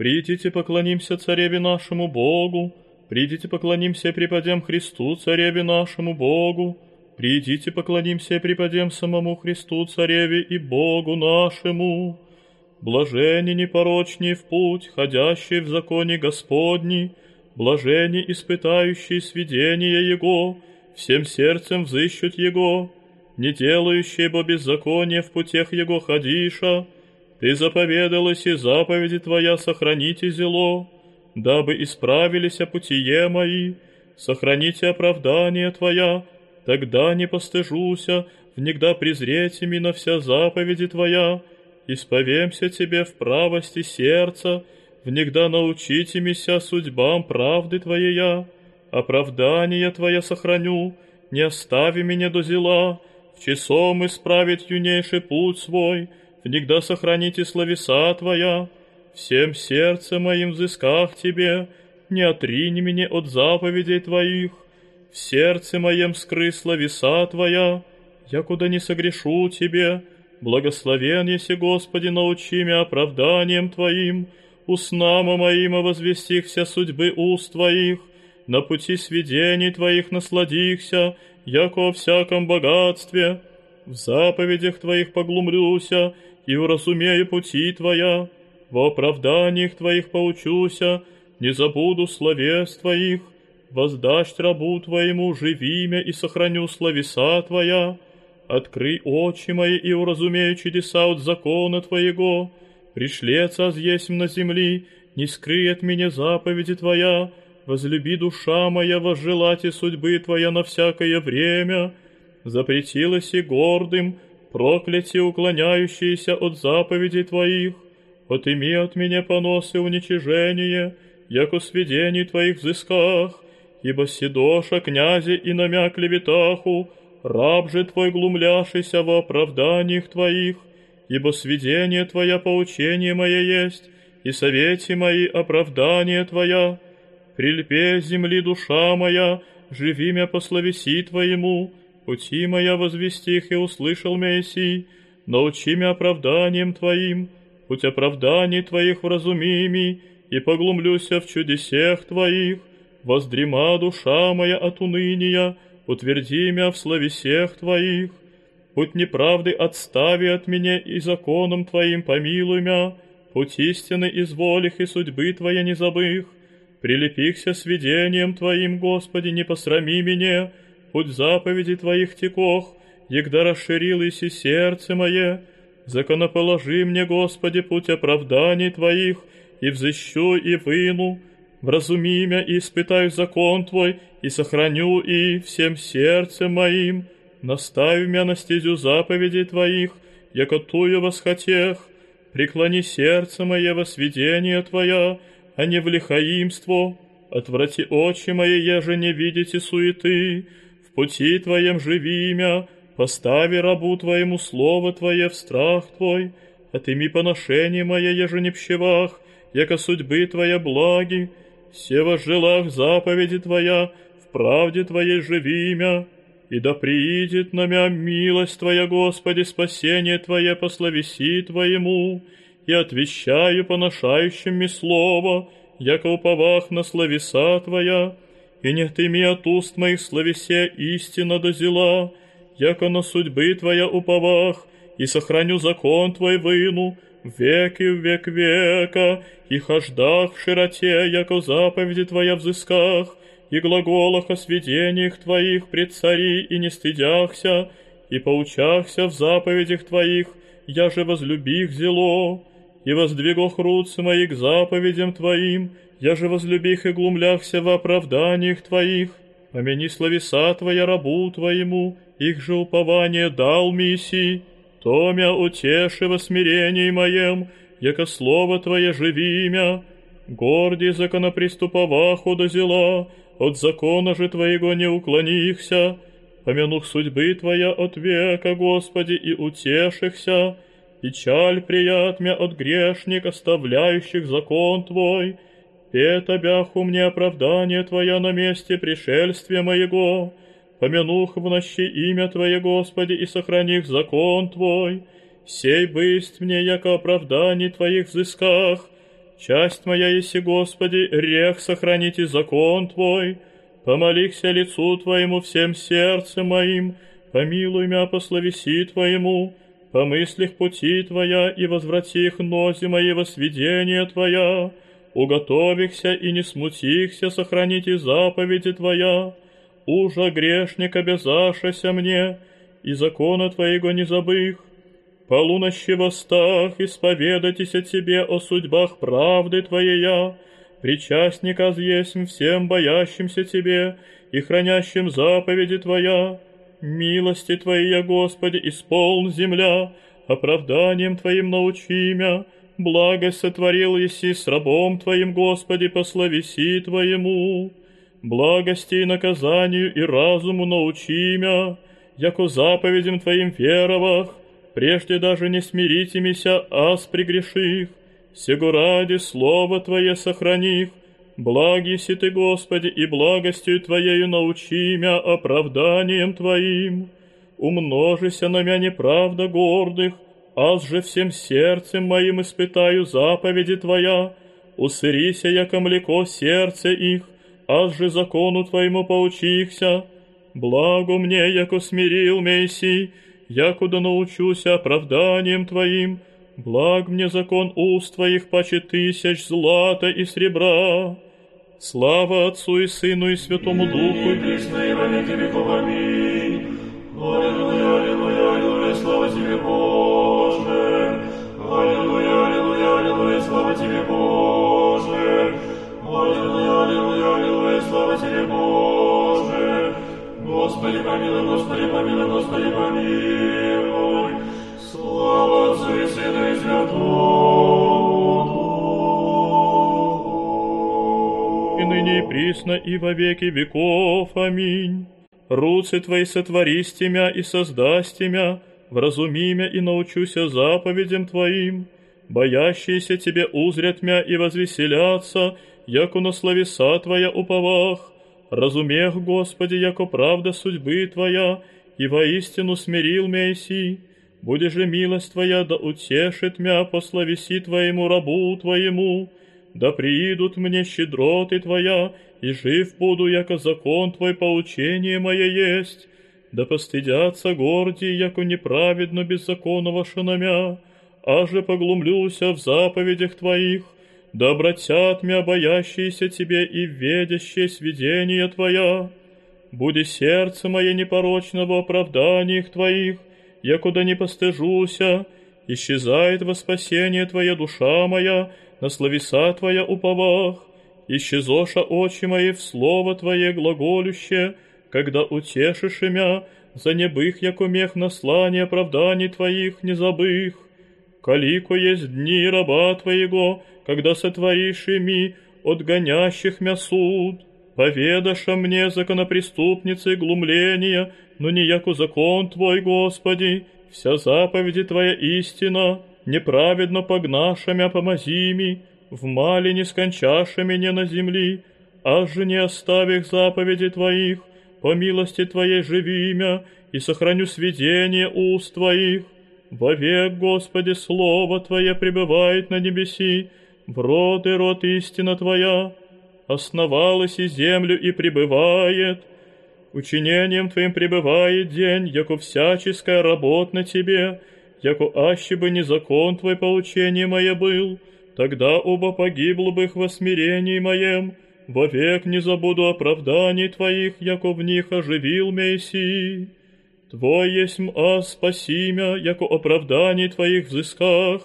Придите, поклонимся цареве нашему Богу, придите, поклонимся и преподем Христу, цареве нашему Богу, придите, поклонимся и преподем самому Христу, цареве и Богу нашему. Блажени непорочней в путь, ходящие в законе Господни, блажени испытающие сведения Его, всем сердцем взыщут Его, не делающие бо беззаконие в путях Его ходиша, ты заповедалась и заповеди Твоя сохраните зело, дабы исправились о путие мои, сохраните оправдание Твоя, тогда не постыжуся, внегда ими на вся заповеди Твоя, исповемся Тебе в правости сердца, внегда научите мися судьбам правды Твоя, оправдание Твое сохраню, не остави меня до зела, в часом исправить юнейший путь свой, внегда сохраните словеса Твоя, всем сердцем моим взысках Тебе, не отрини меня от заповедей Твоих, в сердце моем скры словеса Твоя, я куда не согрешу Тебе, благословен еси Господи, научи меня оправданием Твоим, уснама моим возвестихся судьбы уст Твоих, на пути сведений Твоих насладихся, яко о всяком богатстве, в заповедях Твоих поглумлюся, и уразумею пути Твоя, во оправданиях Твоих поучуся, не забуду словес Твоих, воздашь рабу Твоему живимя и сохраню словеса Твоя, открый очи мои и уразумею чудеса от закона Твоего, пришлеца есть на земли, не скрый от меня заповеди Твоя, возлюби душа моя возжелать и судьбы Твоя на всякое время, запретилась и гордым, проклятие уклоняющиеся от заповедей Твоих, отыми от меня поносы уничижения, яко сведений Твоих взысках, ибо Сидоша, князе и намя клеветаху, раб же Твой глумляшися во оправданиях Твоих, ибо сведение Твоя поучение мое есть, и совете мои оправдание Твоя. Прильпе земли душа моя, живи мя по словеси Твоему, пути моя возвестих и услышал Мессий, научи мя оправданием Твоим, путь оправданий Твоих вразумими, и поглумлюся в чудесех Твоих, воздрима душа моя от уныния, утверди мя в словесех Твоих, путь неправды отстави от меня и законом Твоим помилуй мя, путь истины изволих и судьбы Твоя не забых, прилепихся сведением Твоим, Господи, не посрами меня, путь заповеди Твоих текох, егда расширилось и сердце мое, законоположи мне, Господи, путь оправданий Твоих, и взыщу и выну, вразуми меня и испытаю закон Твой, и сохраню и всем сердцем моим, наставь меня на стезю заповедей Твоих, яко тую восхотех, преклони сердце мое во сведение Твоя, а не в лихаимство, отврати очи мои, еже не видите суеты, в пути Твоем живи имя, постави рабу Твоему слово Твое в страх Твой, отыми поношение мое, еже не пщевах, яко судьбы Твоя благи, все во желах заповеди Твоя, в правде Твоей живи имя, и да приидет на мя милость Твоя, Господи, спасение Твое по словеси Твоему, и отвещаю поношающим ми слово, яко уповах на словеса Твоя, и не тыми от уст моих словесе истина дозела, яко на судьбы Твоя уповах, и сохраню закон Твой выну, веки в век века, и хождах в широте, яко заповеди Твоя взысках, и глаголах о сведениях Твоих пред цари и не стыдяхся, и поучахся в заповедях Твоих, я же возлюбих зело, и воздвигох руцы мои к заповедям Твоим, я же возлюбих и глумляхся в оправданиях Твоих. Помяни словеса Твоя рабу Твоему, их же упование дал миссии, то мя утеши во смирении моем, яко слово Твое живи мя, горди законоприступоваху до зела, от закона же Твоего не уклонихся, помянух судьбы Твоя от века, Господи, и утешихся, печаль прият мя от грешник, оставляющих закон Твой, это бяху мне оправдание Твоя на месте пришельствия моего, помянух в нощи имя Твое, Господи, и сохраних закон Твой, сей бысть мне, яко оправданий Твоих взысках, Часть моя еси, Господи, рех сохраните закон Твой. Помолихся лицу Твоему всем сердцем моим, помилуй мя по словеси Твоему, по мыслях пути Твоя и возврати их нози мои во сведение Твоя, уготовихся и не смутихся, сохраните заповеди Твоя, ужа грешник обязашася мне, и закона Твоего не забых, полунощи востах, исповедайтесь о Тебе о судьбах правды Твоей я, причастник азъесмь всем боящимся Тебе и хранящим заповеди Твоя. Милости Твоей, Господи, исполн земля, оправданием Твоим научи мя, благость сотворил еси с рабом Твоим, Господи, по словеси Твоему. Благости и наказанию и разуму научи мя, яко заповедям Твоим веровах, прежде даже не смирите мися, ас прегреших, сего ради Слово Твое сохраних, благи си Ты, Господи, и благостью Твоею научи мя оправданием Твоим. Умножися на мя неправда гордых, аз же всем сердцем моим испытаю заповеди Твоя, усырися, яко млеко сердце их, аз же закону Твоему поучихся, благо мне, яко смирил Месси, якуда научуся оправданием Твоим, благ мне закон уст Твоих паче тысяч злата и сребра. Слава Отцу и Сыну и Святому Духу. Аллилуйя, присно и во веки веков. Аминь. Руцы Твои сотворись Тимя и создасть Тимя, вразуми мя и научуся заповедям Твоим. Боящиеся Тебе узрят мя и возвеселятся, яко на словеса Твоя уповах. Разумех, Господи, яко правда судьбы Твоя, и воистину смирил мя иси. Буде же милость Твоя да утешит мя по словеси Твоему рабу Твоему, да приидут мне щедроты Твоя, и жив буду, яко закон Твой поучение мое есть, да постыдятся гордии, яко неправедно беззаконного шиномя, а же поглумлюся в заповедях Твоих, да обратят мя боящиеся Тебе и ведящие сведения Твоя. Буди сердце мое непорочно в оправданиях Твоих, якуда не постыжуся, исчезает во спасение Твоя душа моя, на словеса Твоя уповах, исчезоша очи мои в слово Твое глаголюще, когда утешишь имя, за небых, яко мех наслание оправданий Твоих не забых. Калико есть дни раба Твоего, когда сотворишь ими от гонящих мя суд. Поведаша мне законопреступницы глумления, но не яко закон Твой, Господи, вся заповеди Твоя истина, неправедно погнаша мя помози ми, в мале не скончаша меня на земли, аж не оставих заповеди Твоих, по милости Твоей живи имя, и сохраню сведение уст Твоих. Вовек, Господи, Слово Твое пребывает на небеси, в род и род истина Твоя, основалась и землю и пребывает. Учинением Твоим пребывает день, яко всяческая работа на Тебе, яко аще бы не закон Твой поучение мое был, тогда оба погибло бы во смирении моем, вовек не забуду оправданий Твоих, яко в них оживил Мессии. Твой есть аз спаси мя, яко оправданий Твоих взысках,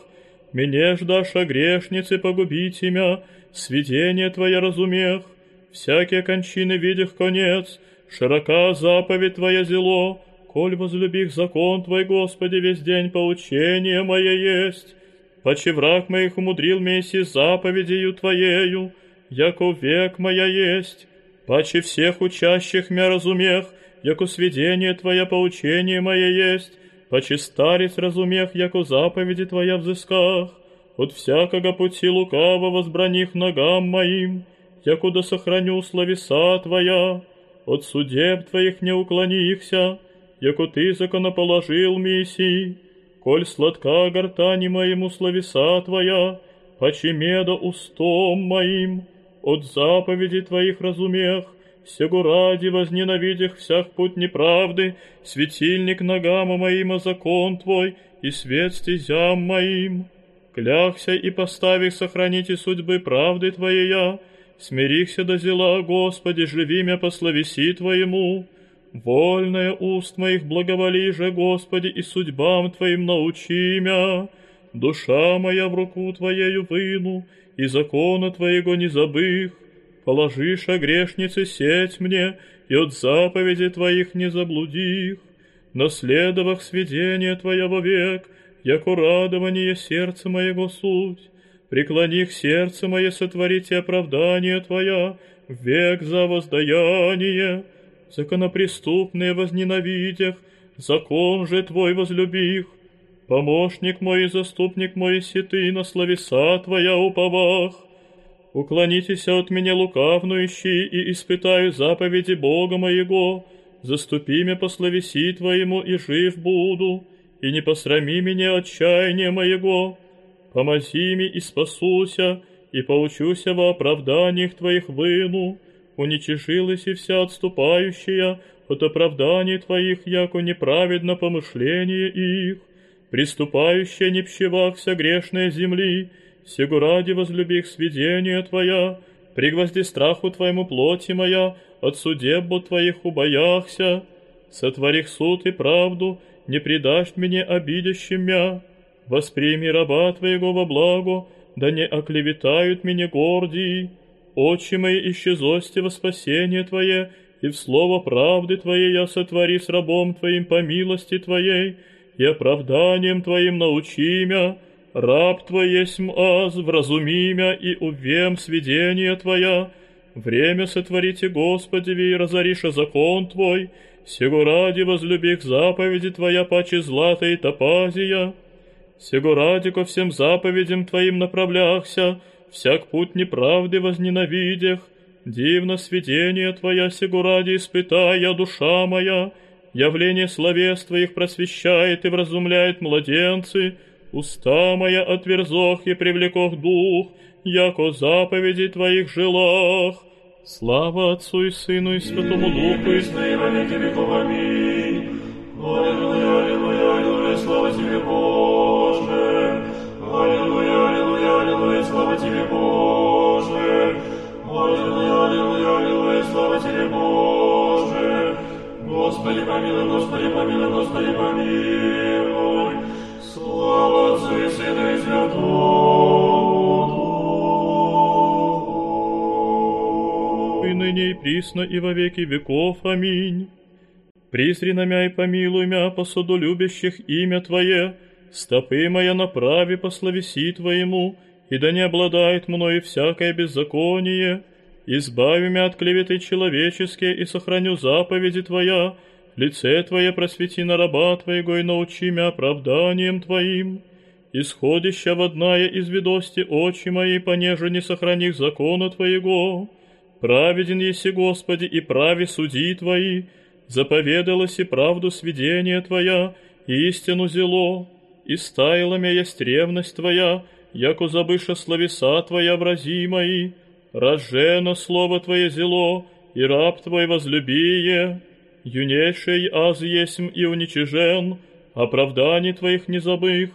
мне ждаша грешницы погубить имя, сведение Твое разумех, всякие кончины видях конец, широка заповедь Твоя зело, коль возлюбих закон Твой, Господи, весь день поучение мое есть, паче враг моих умудрил месси заповедью Твоею, яко век моя есть, паче всех учащих мя разумех, яко сведение Твоя поучение мое есть, паче старец разумех, яко заповеди Твоя взысках, от всякого пути лукаво возбраних ногам моим, якуда сохраню словеса Твоя, от судеб Твоих не уклонихся, яко Ты законоположил миссии, коль сладка гортани моему словеса Твоя, паче меда устом моим, от заповеди Твоих разумех, сего ради возненавидях всяк путь неправды, светильник ногам моим, а закон Твой, и свет стезям моим. Клягся и поставих сохраните судьбы правды Твоей, смирихся до зела, Господи, живи мя по словеси Твоему. Вольное уст моих благоволи же, Господи, и судьбам Твоим научи мя. Душа моя в руку Твоею выну, и закона Твоего не забых. Положишь о грешнице сеть мне, и от заповеди Твоих не заблудих. Наследовав сведения Твоего век, яко радование сердца моего суть. Преклони к сердце мое сотворите оправдание Твоя, век за воздаяние. Законопреступные возненавидях, закон же Твой возлюбих. Помощник мой и заступник мой, си Ты на словеса Твоя уповах. Уклонитесь от меня лукавнующий и испытаю заповеди Бога моего. Заступи меня по словеси Твоему, и жив буду, и не посрами меня отчаяния моего. Помози ми и спасуся, и поучуся во оправданиях Твоих выну. Уничажилась и вся отступающая от оправданий Твоих, яко неправедно помышление их. Приступающая не пщевахся грешной земли, сего ради возлюбих сведения Твоя, пригвозди страху Твоему плоти моя, от судебу Твоих убояхся, сотворих суд и правду, не предашь мне обидящим мя, восприми раба Твоего во благо, да не оклеветают меня гордии, очи мои исчезости во спасение Твое, и в слово правды Твоей я сотвори с рабом Твоим по милости Твоей, и оправданием Твоим научи мя, раб Твой есмь аз, вразуми мя и увем сведения Твоя. Время сотворите, Господи, и разориша закон Твой, сего ради возлюбих заповеди Твоя паче злата и топазия. Сего ради ко всем заповедям Твоим направляхся, всяк путь неправды возненавидях, дивно сведение Твоя сего ради испытая душа моя, явление словес Твоих просвещает и вразумляет младенцы, уста моя отверзох и привлекох дух, яко заповеди Твоих желах. Слава Отцу и Сыну и Святому Духу, и во веки веков. Аминь. Аллилуйя, аллилуйя, аллилуйя, слава Тебе, Боже. Слава Тебе, Боже. Аллилуйя, аллилуйя, аллилуйя, слава Тебе, Боже. Господи, помилуй, Господи, помилуй, Господи, помилуй. Слава Отцу и Сыну и Святому Духу. и ныне и присно и во веки веков. Аминь. Призри на мя и помилуй мя по суду любящих имя Твое, стопы моя направи по словеси Твоему, и да не обладает мною всякое беззаконие. Избави меня от клеветы человеческие и сохраню заповеди Твоя, лице Твое просвети на раба Твоего и научи меня оправданием Твоим. Исходища водная из ведости очи мои, понеже не сохраних закона Твоего. Праведен еси, Господи, и прави суди Твои, заповедалась и правду сведения Твоя, и истину зело, и стаяла меня есть ревность Твоя, яко забыша словеса Твоя врази мои, рожено слово Твое зело, и раб Твой возлюбие, юнейший аз есмь и уничижен, оправданий Твоих не забых,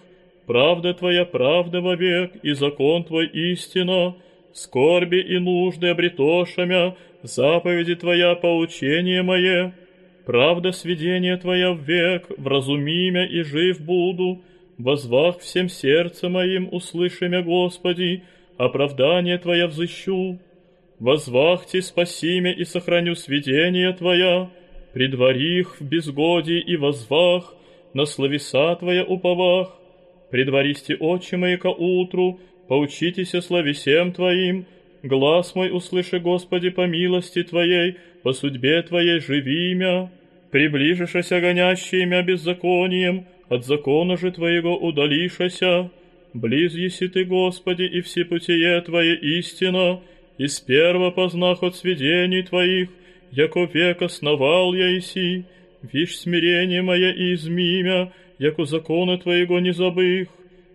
правда Твоя правда вовек, и закон Твой истина, скорби и нужды обретошамя, заповеди Твоя поучение мое, правда сведения Твоя век, вразуми мя и жив буду, возвах всем сердцем моим услышимя, Господи, оправдание Твоя взыщу. Возвахти, спаси мя и сохраню сведения Твоя, предвари их в безгодии и возвах, на словеса Твоя уповах, предваристи очи мои ко утру, поучитеся словесем Твоим, глаз мой услыши, Господи, по милости Твоей, по судьбе Твоей живи мя, приближишася гонящие мя беззаконием, от закона же Твоего удалишася, близ еси Ты, Господи, и все путие Твое истина, и сперва познах от сведений Твоих, яко век основал я иси, вишь смирение мое и измимя, яко закона Твоего не забых,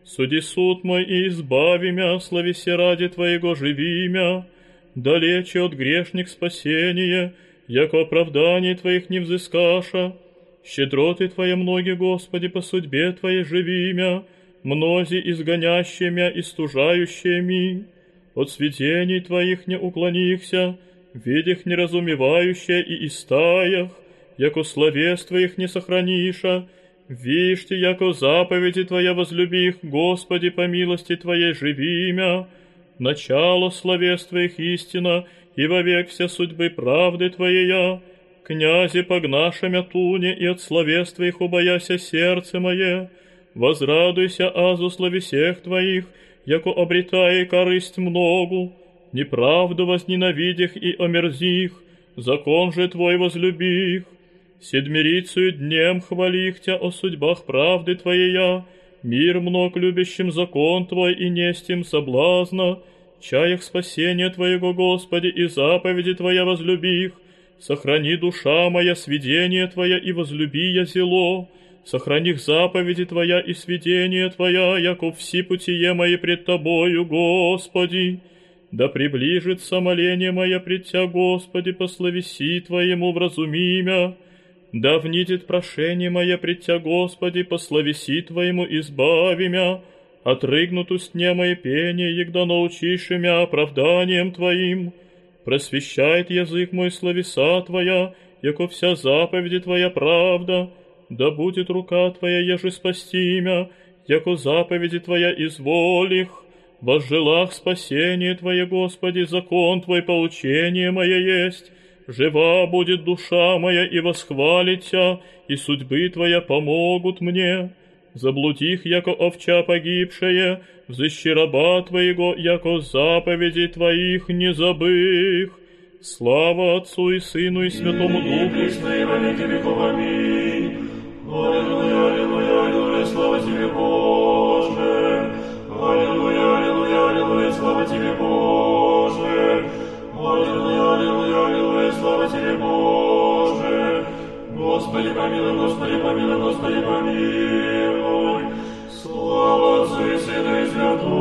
суди суд мой и избави мя, слависи ради Твоего живи мя, далече от грешник спасение, яко оправдание Твоих не взыскаша, щедроты Твоя многие, Господи, по судьбе Твоей живи мя, мнози изгонящие мя и стужающие ми, от сведений Твоих не уклонихся, видях неразумевающая и истаях, яко словес Твоих не сохраниша, вишьте, яко заповеди Твоя возлюбих, Господи, по милости Твоей живи имя, начало словес Твоих истина, и вовек вся судьбы правды Твоя, князи погнашемя туне, и от словес Твоих убояся сердце мое, возрадуйся азу словесех Твоих, яко обретая корысть многу, неправду возненавидях и омерзих, закон же Твой возлюбих, седмирицию днем хвалих Тя о судьбах правды Твоя, мир мног любящим закон Твой и нестим соблазна, чаях спасения Твоего, Господи, и заповеди Твоя возлюбих, сохрани душа моя сведение Твоя и возлюби я зело, сохрани заповеди Твоя и сведение Твоя, яко все путие мои пред Тобою, Господи. Да приближится моление мое пред Тя, Господи, по словеси Твоему вразуми мя. Да внидит прошение мое пред Тя, Господи, по словеси Твоему избави мя. Отрыгнут устне мое пение, егда научишь мя оправданием Твоим. Просвещает язык мой словеса Твоя, яко вся заповеди Твоя правда. Да будет рука Твоя, еже спасти мя, яко заповеди Твоя изволих возжелах спасение Твое, Господи, закон Твой поучение мое есть. Жива будет душа моя и восхвалится, и судьбы Твоя помогут мне. Заблудих, яко овча погибшая, взыщи раба Твоего, яко заповеди Твоих не забых. Слава Отцу и Сыну и Святому Духу. Аллилуйя, аллилуйя, аллилуйя, слава Тебе, Боже. Аллилуйя, аллилуйя, аллилуйя, слава Тебе, Боже. Аллилуйя, аллилуйя, аллилуйя, слава Тебе, Боже. Господи, помилуй, Господи, помилуй, Господи, помилуй. Слава Отцу и Сыну и Святому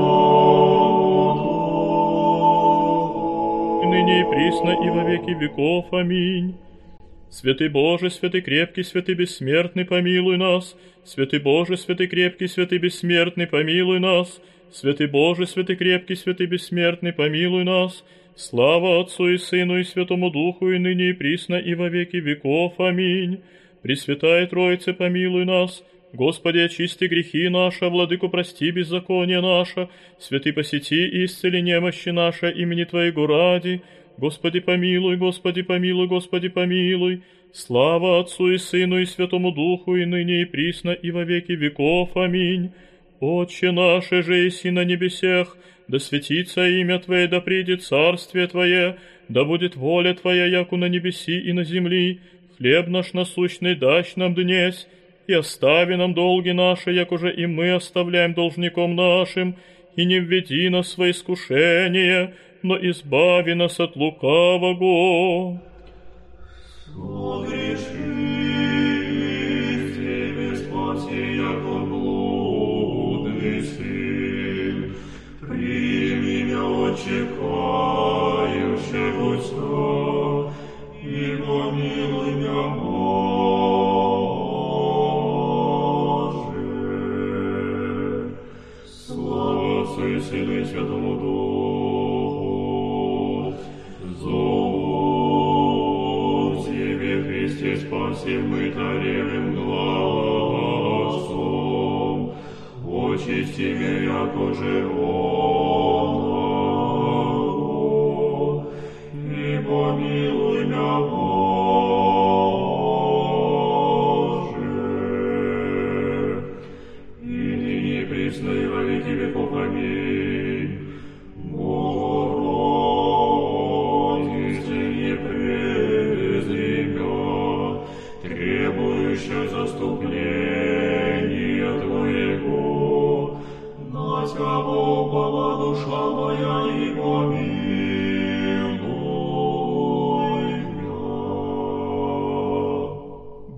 Духу. Ныне и присно и во веки веков. Аминь. Святый Боже, святый крепкий, святый бессмертный, помилуй нас. Святый Боже, святый крепкий, святый бессмертный, помилуй нас. Святый Боже, святый крепкий, святый бессмертный, помилуй нас. Слава Отцу и Сыну и Святому Духу, и ныне и присно, и во веки веков. Аминь. Пресвятая Троице, помилуй нас. Господи, очисти грехи наши, Владыку прости беззаконие наше, святый посети и исцели немощи наши имени Твоего ради, Господи помилуй, Господи помилуй, Господи помилуй. Слава Отцу и Сыну и Святому Духу, и ныне и присно, и во веки веков. Аминь. Отче наше же и на небесех, да светится имя Твое, да придет царствие Твое, да будет воля Твоя, яку на небеси и на земли. Хлеб наш насущный дашь нам днесь, и остави нам долги наши, як уже и мы оставляем должником нашим, и не введи нас во искушение, но избави нас от лукавого. Согреши, Тебе спаси, яко блудный сын. Прими меня, Отче, кающих Святому Духу. Зову Тебе, Христе, спаси мы таревым глазом. Очисти меня, яко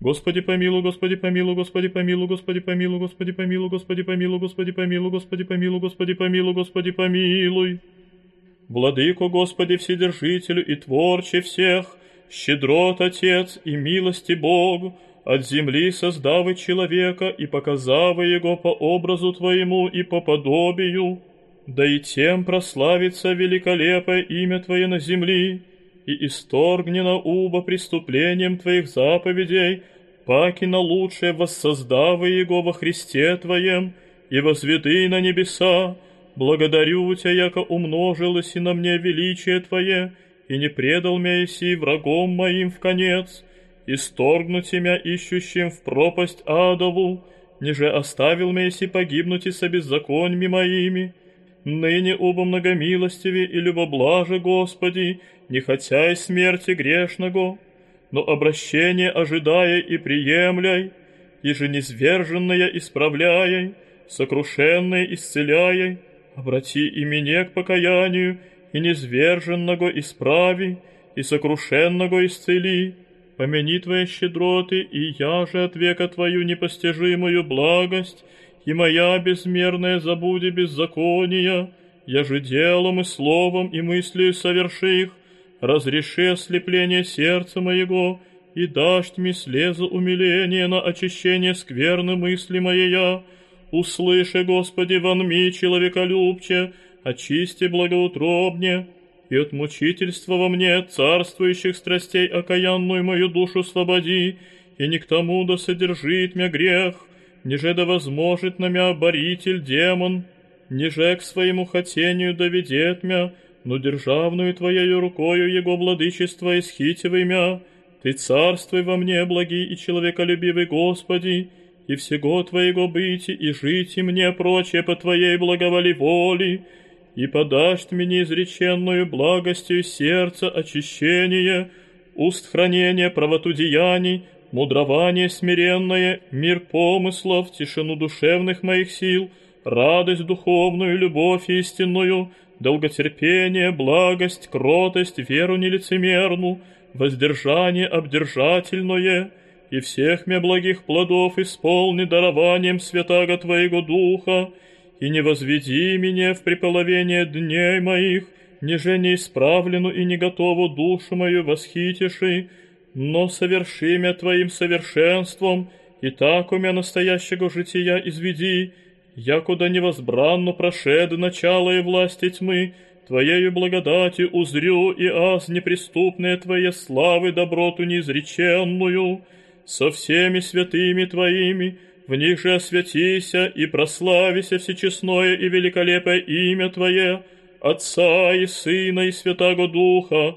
Господи помилуй, Господи помилуй, Господи помилуй, Господи помилуй, Господи помилуй, Господи помилуй, Господи помилуй, Господи помилуй, Господи помилуй, Господи помилуй. Владыко Господи Вседержителю и Творче всех, щедрот Отец и милости Бог, от земли создавы человека и показавы его по образу Твоему и по подобию, да и тем прославится великолепое имя Твое на земли, и исторгнено уба преступлением Твоих заповедей, паки на лучшее воссоздавы Его во Христе Твоем, и возведы на небеса, благодарю Тебя, яко умножилось и на мне величие Твое, и не предал меня иси врагом моим в конец, исторгнуть меня ищущим в пропасть адову, ниже оставил меня иси погибнуть и со беззаконьми моими, ныне оба многомилостиве и любоблаже Господи, не хотя и смерти грешного, но обращение ожидая и приемляй, и же низверженное исправляй, сокрушенное исцеляй, обрати и меня к покаянию, и низверженного исправи, и сокрушенного исцели, помяни Твои щедроты, и я же от века Твою непостижимую благость, и моя безмерная забуди беззакония, я же делом и словом и мыслью соверши их, разреши ослепление сердца моего, и дашь мне слезу умиления на очищение скверны мысли моей. Услыши, Господи, вонми человеколюбче, очисти благоутробне, и от мучительства во мне царствующих страстей окаянную мою душу свободи, и не к тому да содержит мя грех, ниже да возможет на мя боритель демон, ниже к своему хотению доведет мя, но державную Твоею рукою Его владычество исхитивай мя, Ты царствуй во мне, благий и человеколюбивый Господи, и всего Твоего быть и жить и мне прочее по Твоей благоволи воли, и подашь мне изреченную благостью сердца очищение, уст хранения правоту деяний, мудрование смиренное, мир помыслов, тишину душевных моих сил, радость духовную, любовь истинную, долготерпение, благость, кротость, веру нелицемерну, воздержание обдержательное, и всех мне благих плодов исполни дарованием святаго Твоего Духа, и не возведи меня в приполовение дней моих, ниже неисправлену и не готову душу мою восхитиши, но соверши меня Твоим совершенством, и так у меня настоящего жития изведи, якуда невозбранно прошед начало и власти тьмы, Твоею благодати узрю и аз неприступные Твоей славы доброту неизреченную, со всеми святыми Твоими, в них же освятися и прославися всечестное и великолепое имя Твое, Отца и Сына и Святаго Духа,